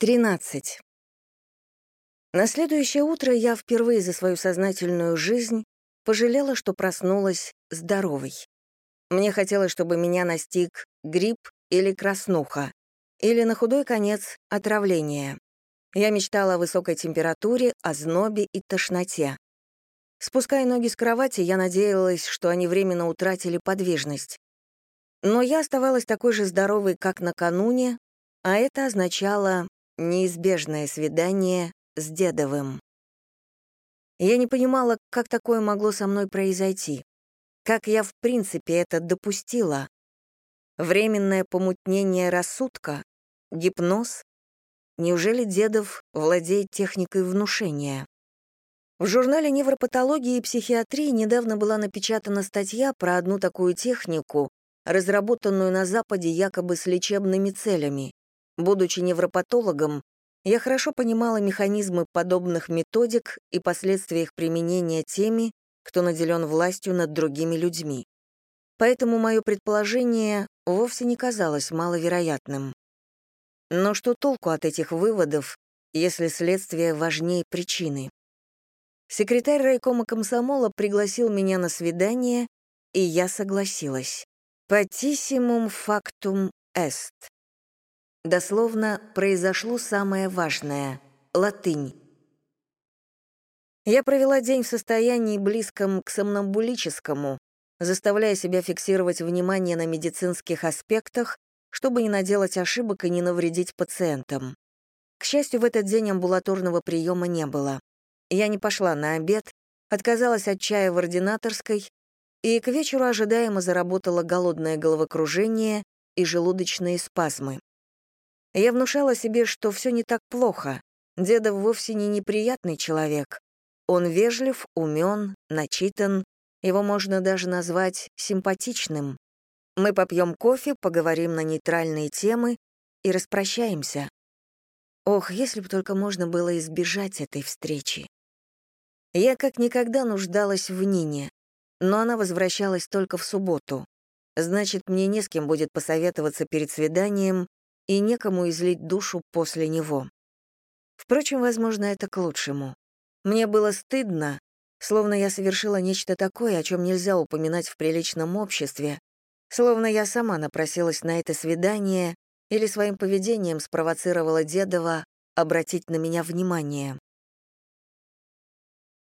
13. На следующее утро я впервые за свою сознательную жизнь пожалела, что проснулась здоровой. Мне хотелось, чтобы меня настиг грипп или краснуха, или на худой конец отравление. Я мечтала о высокой температуре, о знобе и тошноте. Спуская ноги с кровати, я надеялась, что они временно утратили подвижность. Но я оставалась такой же здоровой, как накануне, а это означало Неизбежное свидание с Дедовым. Я не понимала, как такое могло со мной произойти. Как я в принципе это допустила. Временное помутнение рассудка? Гипноз? Неужели Дедов владеет техникой внушения? В журнале невропатологии и психиатрии недавно была напечатана статья про одну такую технику, разработанную на Западе якобы с лечебными целями. Будучи невропатологом, я хорошо понимала механизмы подобных методик и последствия их применения теми, кто наделен властью над другими людьми. Поэтому мое предположение вовсе не казалось маловероятным. Но что толку от этих выводов, если следствие важнее причины? Секретарь райкома комсомола пригласил меня на свидание, и я согласилась. «Patissimum factum est». Дословно «произошло самое важное» — латынь. Я провела день в состоянии близком к сомнамбулическому, заставляя себя фиксировать внимание на медицинских аспектах, чтобы не наделать ошибок и не навредить пациентам. К счастью, в этот день амбулаторного приема не было. Я не пошла на обед, отказалась от чая в ординаторской, и к вечеру ожидаемо заработало голодное головокружение и желудочные спазмы. Я внушала себе, что все не так плохо. Дедов вовсе не неприятный человек. Он вежлив, умен, начитан, его можно даже назвать симпатичным. Мы попьем кофе, поговорим на нейтральные темы и распрощаемся. Ох, если бы только можно было избежать этой встречи. Я как никогда нуждалась в Нине, но она возвращалась только в субботу. Значит, мне не с кем будет посоветоваться перед свиданием, и некому излить душу после него. Впрочем, возможно, это к лучшему. Мне было стыдно, словно я совершила нечто такое, о чем нельзя упоминать в приличном обществе, словно я сама напросилась на это свидание или своим поведением спровоцировала Дедова обратить на меня внимание.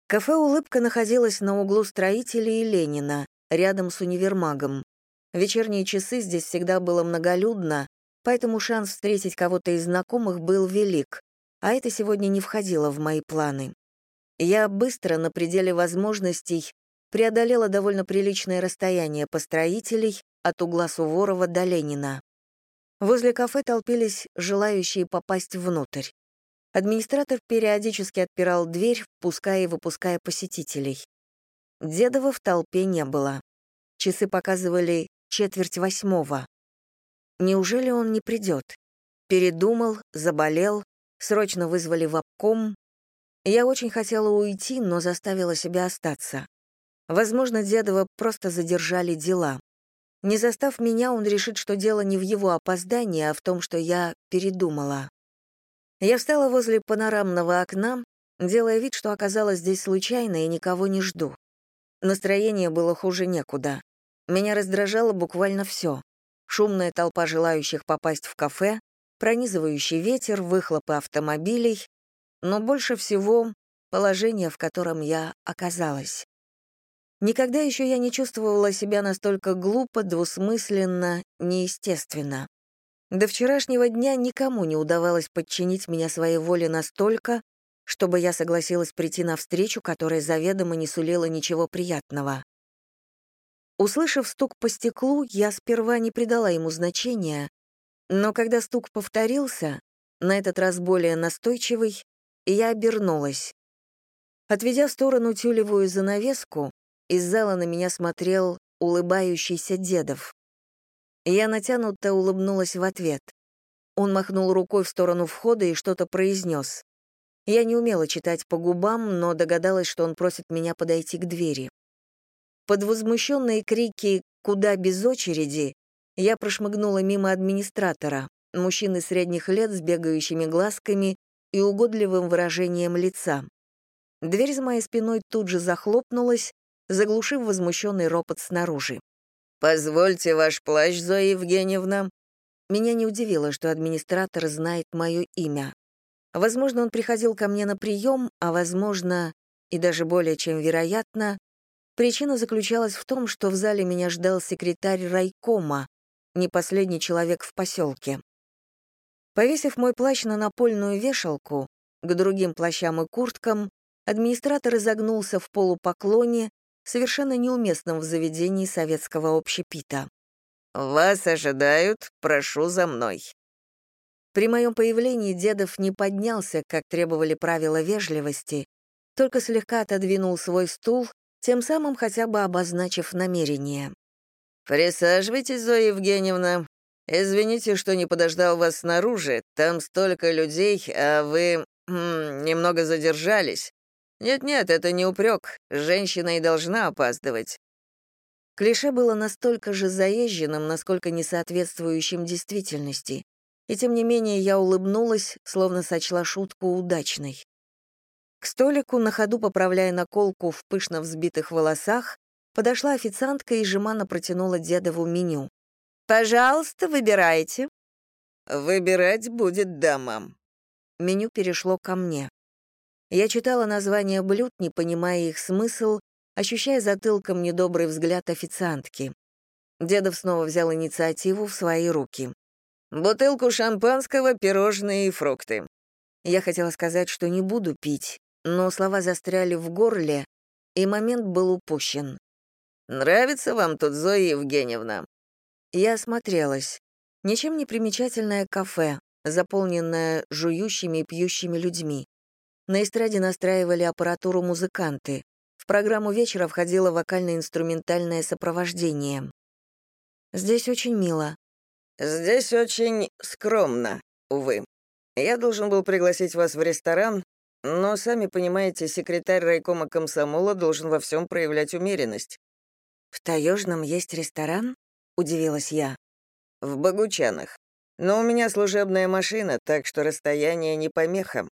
Кафе «Улыбка» находилось на углу Строителей и Ленина, рядом с универмагом. В вечерние часы здесь всегда было многолюдно, поэтому шанс встретить кого-то из знакомых был велик, а это сегодня не входило в мои планы. Я быстро, на пределе возможностей, преодолела довольно приличное расстояние построителей от угла Суворова до Ленина. Возле кафе толпились желающие попасть внутрь. Администратор периодически отпирал дверь, впуская и выпуская посетителей. Дедова в толпе не было. Часы показывали четверть восьмого. Неужели он не придет? Передумал, заболел, срочно вызвали в обком. Я очень хотела уйти, но заставила себя остаться. Возможно, Дедова просто задержали дела. Не застав меня, он решит, что дело не в его опоздании, а в том, что я передумала. Я встала возле панорамного окна, делая вид, что оказалась здесь случайно и никого не жду. Настроение было хуже некуда. Меня раздражало буквально все шумная толпа желающих попасть в кафе, пронизывающий ветер, выхлопы автомобилей, но больше всего положение, в котором я оказалась. Никогда еще я не чувствовала себя настолько глупо, двусмысленно, неестественно. До вчерашнего дня никому не удавалось подчинить меня своей воле настолько, чтобы я согласилась прийти на встречу, которая заведомо не сулила ничего приятного. Услышав стук по стеклу, я сперва не придала ему значения, но когда стук повторился, на этот раз более настойчивый, я обернулась. Отведя в сторону тюлевую занавеску, из зала на меня смотрел улыбающийся Дедов. Я натянуто улыбнулась в ответ. Он махнул рукой в сторону входа и что-то произнес. Я не умела читать по губам, но догадалась, что он просит меня подойти к двери. Под возмущенные крики «Куда без очереди?» я прошмыгнула мимо администратора. мужчины средних лет с бегающими глазками и угодливым выражением лица. Дверь за моей спиной тут же захлопнулась, заглушив возмущенный ропот снаружи. «Позвольте ваш плащ, Зоя Евгеньевна». Меня не удивило, что администратор знает мое имя. Возможно, он приходил ко мне на прием, а, возможно, и даже более чем вероятно, причина заключалась в том, что в зале меня ждал секретарь райкома, не последний человек в поселке. Повесив мой плащ на напольную вешалку, к другим плащам и курткам, администратор изогнулся в полупоклоне, совершенно неуместном в заведении советского общепита. «Вас ожидают, прошу за мной». При моем появлении Дедов не поднялся, как требовали правила вежливости, только слегка отодвинул свой стул, тем самым хотя бы обозначив намерение. «Присаживайтесь, Зоя Евгеньевна. Извините, что не подождал вас снаружи. Там столько людей, а вы м, немного задержались. Нет-нет, это не упрек. Женщина и должна опаздывать». Клише было настолько же заезженным, насколько несоответствующим действительности. И тем не менее я улыбнулась, словно сочла шутку удачной. К столику, на ходу поправляя наколку в пышно взбитых волосах, подошла официантка и жеманно протянула дедову меню. «Пожалуйста, выбирайте». «Выбирать будет дама». Меню перешло ко мне. Я читала названия блюд, не понимая их смысл, ощущая затылком недобрый взгляд официантки. Дедов снова взял инициативу в свои руки. Бутылку шампанского, пирожные и фрукты. Я хотела сказать, что не буду пить, но слова застряли в горле, и момент был упущен. «Нравится вам тут Зоя Евгеньевна?» Я осмотрелась. Ничем не примечательное кафе, заполненное жующими и пьющими людьми. На эстраде настраивали аппаратуру музыканты. В программу вечера входило вокально-инструментальное сопровождение. «Здесь очень мило», «Здесь очень скромно, увы. Я должен был пригласить вас в ресторан, но, сами понимаете, секретарь райкома комсомола должен во всем проявлять умеренность». «В Таежном есть ресторан?» — удивилась я. «В Богучанах. Но у меня служебная машина, так что расстояние не помеха».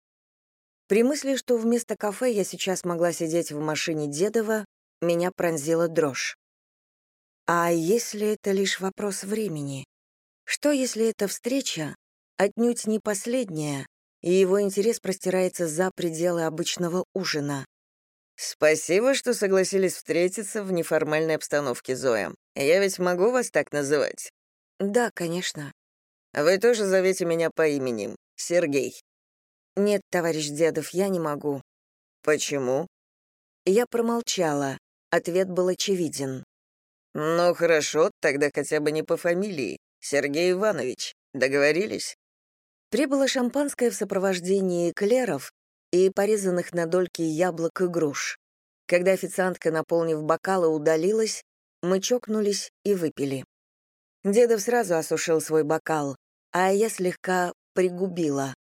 При мысли, что вместо кафе я сейчас могла сидеть в машине Дедова, меня пронзила дрожь. А если это лишь вопрос времени? Что, если эта встреча отнюдь не последняя, и его интерес простирается за пределы обычного ужина? «Спасибо, что согласились встретиться в неформальной обстановке, Зоя. Я ведь могу вас так называть?» «Да, конечно». «Вы тоже зовете меня по имени. Сергей». «Нет, товарищ Дедов, я не могу». «Почему?» Я промолчала. Ответ был очевиден. «Ну хорошо, тогда хотя бы не по фамилии. Сергей Иванович, договорились?» Прибыло шампанское в сопровождении эклеров и порезанных на дольки яблок и груш. Когда официантка, наполнив бокалы, удалилась, мы чокнулись и выпили. Дедов сразу осушил свой бокал, а я слегка пригубила.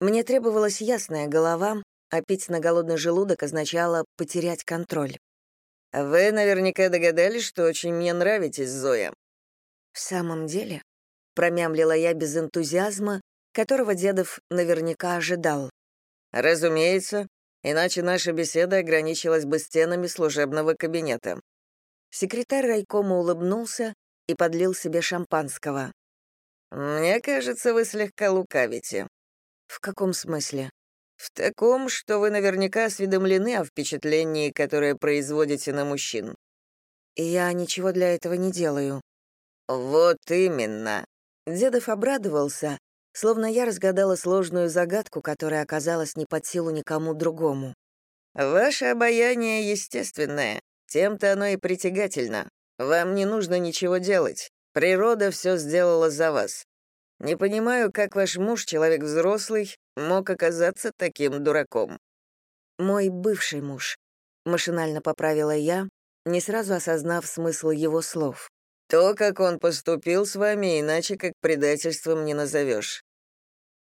Мне требовалась ясная голова, а пить на голодный желудок означало потерять контроль. «Вы наверняка догадались, что очень мне нравитесь, Зоя», «В самом деле?» — промямлила я без энтузиазма, которого Дедов наверняка ожидал. «Разумеется, иначе наша беседа ограничилась бы стенами служебного кабинета». Секретарь райкома улыбнулся и подлил себе шампанского. «Мне кажется, вы слегка лукавите». «В каком смысле?» «В таком, что вы наверняка осведомлены о впечатлении, которое производите на мужчин». «Я ничего для этого не делаю», «Вот именно!» Дедов обрадовался, словно я разгадала сложную загадку, которая оказалась не под силу никому другому. «Ваше обаяние естественное, тем-то оно и притягательно. Вам не нужно ничего делать. Природа все сделала за вас. Не понимаю, как ваш муж, человек взрослый, мог оказаться таким дураком». «Мой бывший муж», — машинально поправила я, не сразу осознав смысл его слов. То, как он поступил с вами, иначе как предательством не назовешь.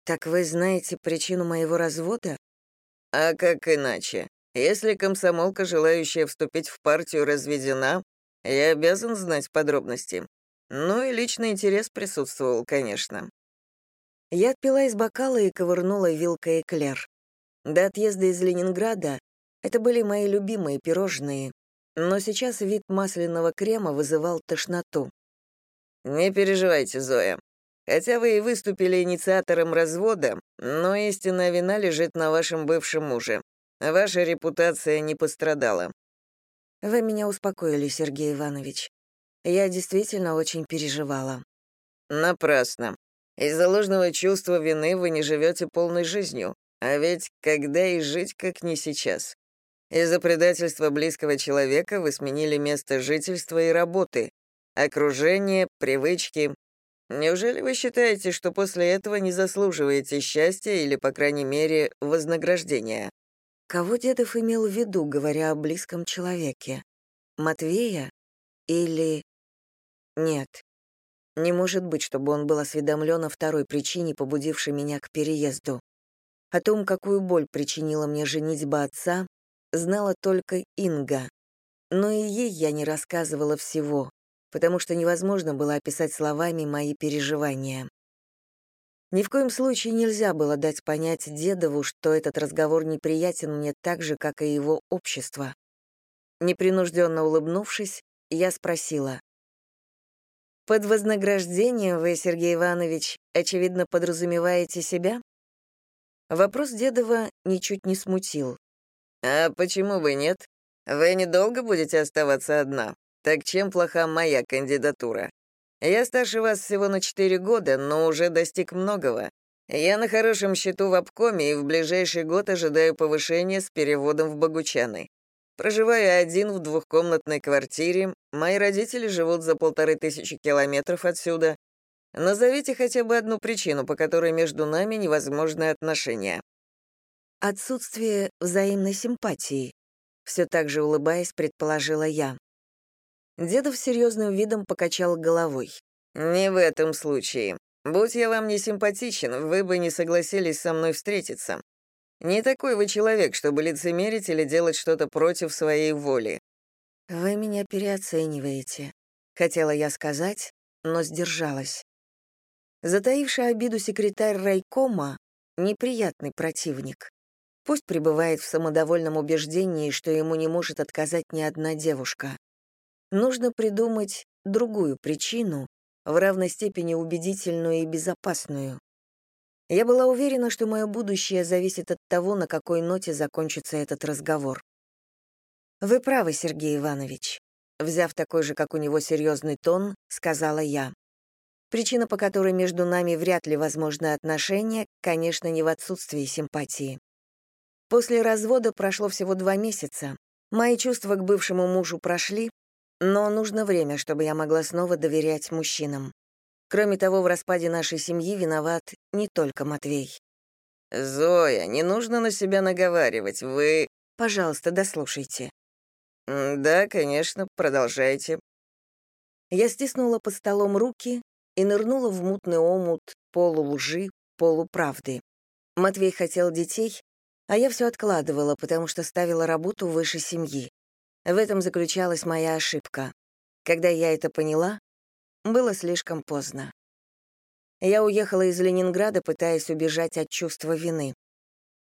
Так вы знаете причину моего развода? А как иначе? Если комсомолка, желающая вступить в партию, разведена, я обязан знать подробности. Ну и личный интерес присутствовал, конечно. Я отпила из бокала и ковырнула вилкой эклер. До отъезда из Ленинграда это были мои любимые пирожные, но сейчас вид масляного крема вызывал тошноту. «Не переживайте, Зоя. Хотя вы и выступили инициатором развода, но истинная вина лежит на вашем бывшем муже. Ваша репутация не пострадала». «Вы меня успокоили, Сергей Иванович. Я действительно очень переживала». «Напрасно. Из-за ложного чувства вины вы не живете полной жизнью. А ведь когда и жить, как не сейчас. Из-за предательства близкого человека вы сменили место жительства и работы, окружение, привычки. Неужели вы считаете, что после этого не заслуживаете счастья или, по крайней мере, вознаграждения? Кого Дедов имел в виду, говоря о близком человеке? Матвея? Или... Нет. Не может быть, чтобы он был осведомлен о второй причине, побудившей меня к переезду. О том, какую боль причинила мне женитьба отца, знала только Инга. Но и ей я не рассказывала всего, потому что невозможно было описать словами мои переживания. Ни в коем случае нельзя было дать понять Дедову, что этот разговор неприятен мне так же, как и его общество. Непринужденно улыбнувшись, я спросила. «Под вознаграждением вы, Сергей Иванович, очевидно, подразумеваете себя?» Вопрос Дедова ничуть не смутил. «А почему бы нет? Вы недолго будете оставаться одна? Так чем плоха моя кандидатура? Я старше вас всего на 4 года, но уже достиг многого. Я на хорошем счету в обкоме и в ближайший год ожидаю повышения с переводом в Богучаны. Проживаю один в двухкомнатной квартире, мои родители живут за полторы тысячи километров отсюда. Назовите хотя бы одну причину, по которой между нами невозможны отношения. Отсутствие взаимной симпатии, все так же улыбаясь, предположила я. Дедов серьезным видом покачал головой. «Не в этом случае. Будь я вам не симпатичен, вы бы не согласились со мной встретиться. Не такой вы человек, чтобы лицемерить или делать что-то против своей воли». «Вы меня переоцениваете», — хотела я сказать, но сдержалась. Затаивший обиду секретарь райкома — неприятный противник. Пусть пребывает в самодовольном убеждении, что ему не может отказать ни одна девушка. Нужно придумать другую причину, в равной степени убедительную и безопасную. Я была уверена, что мое будущее зависит от того, на какой ноте закончится этот разговор. «Вы правы, Сергей Иванович», — взяв такой же, как у него, серьезный тон, сказала я. Причина, по которой между нами вряд ли возможны отношения, конечно, не в отсутствии симпатии. После развода прошло всего два месяца. Мои чувства к бывшему мужу прошли, но нужно время, чтобы я могла снова доверять мужчинам. Кроме того, в распаде нашей семьи виноват не только Матвей. «Зоя, не нужно на себя наговаривать, вы...» «Пожалуйста, дослушайте». «Да, конечно, продолжайте». Я стиснула под столом руки и нырнула в мутный омут полулжи, полуправды. Матвей хотел детей, а я все откладывала, потому что ставила работу выше семьи. В этом заключалась моя ошибка. Когда я это поняла, было слишком поздно. Я уехала из Ленинграда, пытаясь убежать от чувства вины.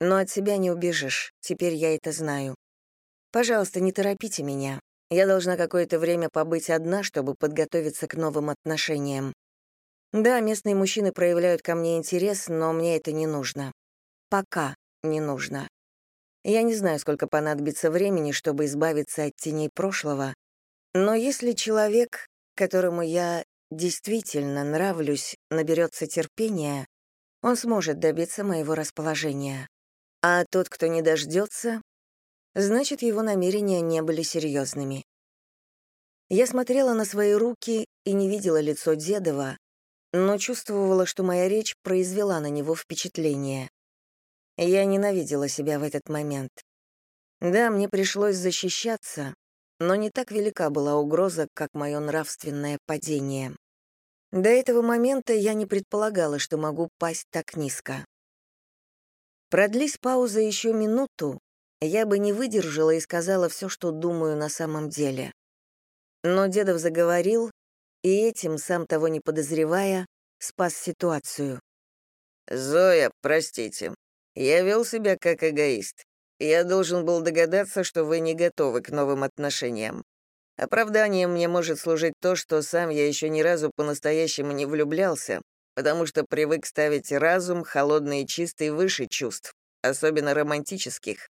Но от себя не убежишь, теперь я это знаю. Пожалуйста, не торопите меня. Я должна какое-то время побыть одна, чтобы подготовиться к новым отношениям. Да, местные мужчины проявляют ко мне интерес, но мне это не нужно. Пока не нужно. Я не знаю, сколько понадобится времени, чтобы избавиться от теней прошлого, но если человек, которому я действительно нравлюсь, наберется терпения, он сможет добиться моего расположения. А тот, кто не дождется, значит, его намерения не были серьезными. Я смотрела на свои руки и не видела лицо Дедова, но чувствовала, что моя речь произвела на него впечатление. Я ненавидела себя в этот момент. Да, мне пришлось защищаться, но не так велика была угроза, как мое нравственное падение. До этого момента я не предполагала, что могу пасть так низко. Продлись пауза еще минуту, я бы не выдержала и сказала все, что думаю на самом деле. Но Дедов заговорил, и этим, сам того не подозревая, спас ситуацию. «Зоя, простите. Я вел себя как эгоист. Я должен был догадаться, что вы не готовы к новым отношениям. Оправданием мне может служить то, что сам я еще ни разу по-настоящему не влюблялся, потому что привык ставить разум, холодный и чистый, выше чувств, особенно романтических.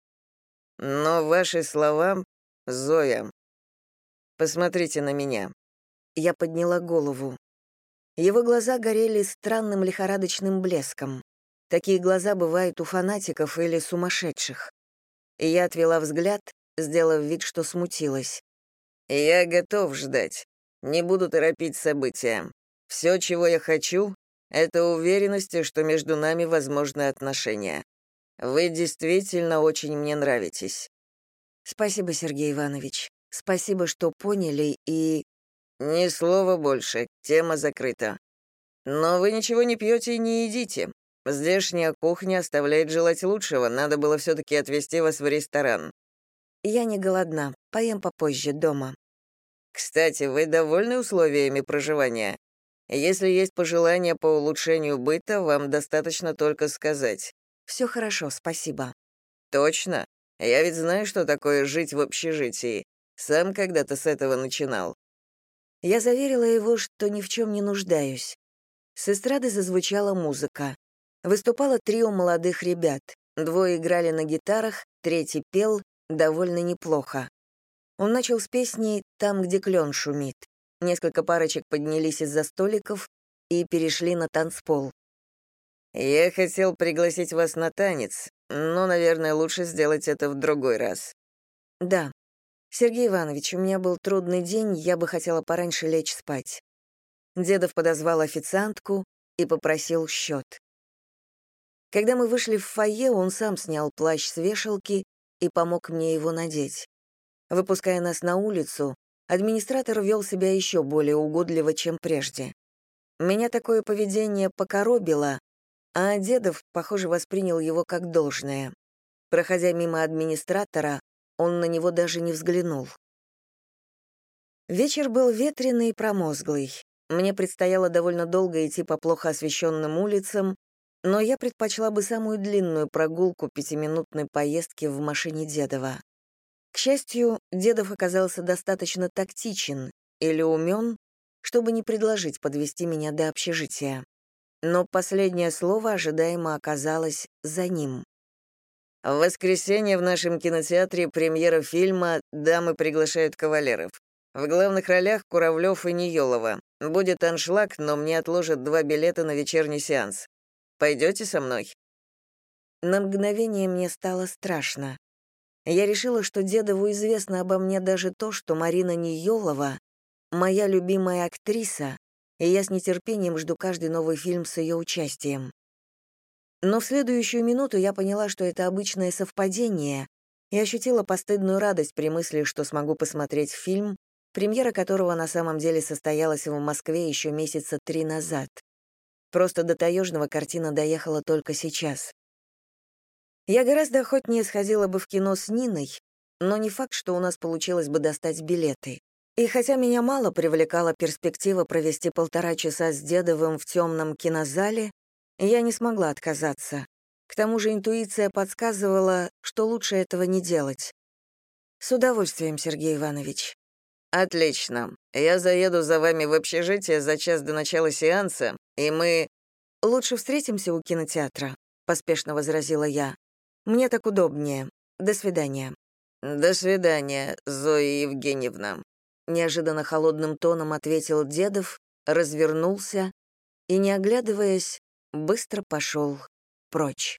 Но ваши слова, Зоя, посмотрите на меня. Я подняла голову. Его глаза горели странным лихорадочным блеском. Такие глаза бывают у фанатиков или сумасшедших. И я отвела взгляд, сделав вид, что смутилась. «Я готов ждать. Не буду торопить события. Все, чего я хочу, это уверенности, что между нами возможны отношения. Вы действительно очень мне нравитесь». «Спасибо, Сергей Иванович. Спасибо, что поняли и...» «Ни слова больше. Тема закрыта. Но вы ничего не пьете и не едите. Здешняя кухня оставляет желать лучшего. Надо было все-таки отвезти вас в ресторан». «Я не голодна. Поем попозже, дома». «Кстати, вы довольны условиями проживания? Если есть пожелания по улучшению быта, вам достаточно только сказать». Все хорошо, спасибо». «Точно? Я ведь знаю, что такое жить в общежитии. Сам когда-то с этого начинал». Я заверила его, что ни в чем не нуждаюсь. С эстрады зазвучала музыка. Выступало трио молодых ребят. Двое играли на гитарах, третий пел, довольно неплохо. Он начал с песни «Там, где клен шумит». Несколько парочек поднялись из-за столиков и перешли на танцпол. «Я хотел пригласить вас на танец, но, наверное, лучше сделать это в другой раз». «Да. Сергей Иванович, у меня был трудный день, я бы хотела пораньше лечь спать». Дедов подозвал официантку и попросил счет. Когда мы вышли в фойе, он сам снял плащ с вешалки и помог мне его надеть. Выпуская нас на улицу, администратор вел себя еще более угодливо, чем прежде. Меня такое поведение покоробило, а Дедов, похоже, воспринял его как должное. Проходя мимо администратора, он на него даже не взглянул. Вечер был ветреный и промозглый. Мне предстояло довольно долго идти по плохо освещенным улицам, но я предпочла бы самую длинную прогулку пятиминутной поездки в машине Дедова. К счастью, Дедов оказался достаточно тактичен или умен, чтобы не предложить подвести меня до общежития но последнее слово ожидаемо оказалось за ним. В воскресенье в нашем кинотеатре премьера фильма «Дамы приглашают кавалеров». В главных ролях Куравлев и Ниелова. Будет аншлаг, но мне отложат два билета на вечерний сеанс. Пойдете со мной?» На мгновение мне стало страшно. Я решила, что Дедову известно обо мне даже то, что Марина Ниелова — моя любимая актриса, и я с нетерпением жду каждый новый фильм с ее участием. Но в следующую минуту я поняла, что это обычное совпадение, и ощутила постыдную радость при мысли, что смогу посмотреть фильм, премьера которого на самом деле состоялась в Москве еще месяца три назад. Просто до Таежного картина доехала только сейчас. Я гораздо охотнее сходила бы в кино с Ниной, но не факт, что у нас получилось бы достать билеты. И хотя меня мало привлекала перспектива провести полтора часа с Дедовым в темном кинозале, я не смогла отказаться. К тому же интуиция подсказывала, что лучше этого не делать. С удовольствием, Сергей Иванович. Отлично. Я заеду за вами в общежитие за час до начала сеанса, и мы... Лучше встретимся у кинотеатра, поспешно возразила я. Мне так удобнее. До свидания. До свидания, Зоя Евгеньевна неожиданно холодным тоном ответил Дедов, развернулся и, не оглядываясь, быстро пошел прочь.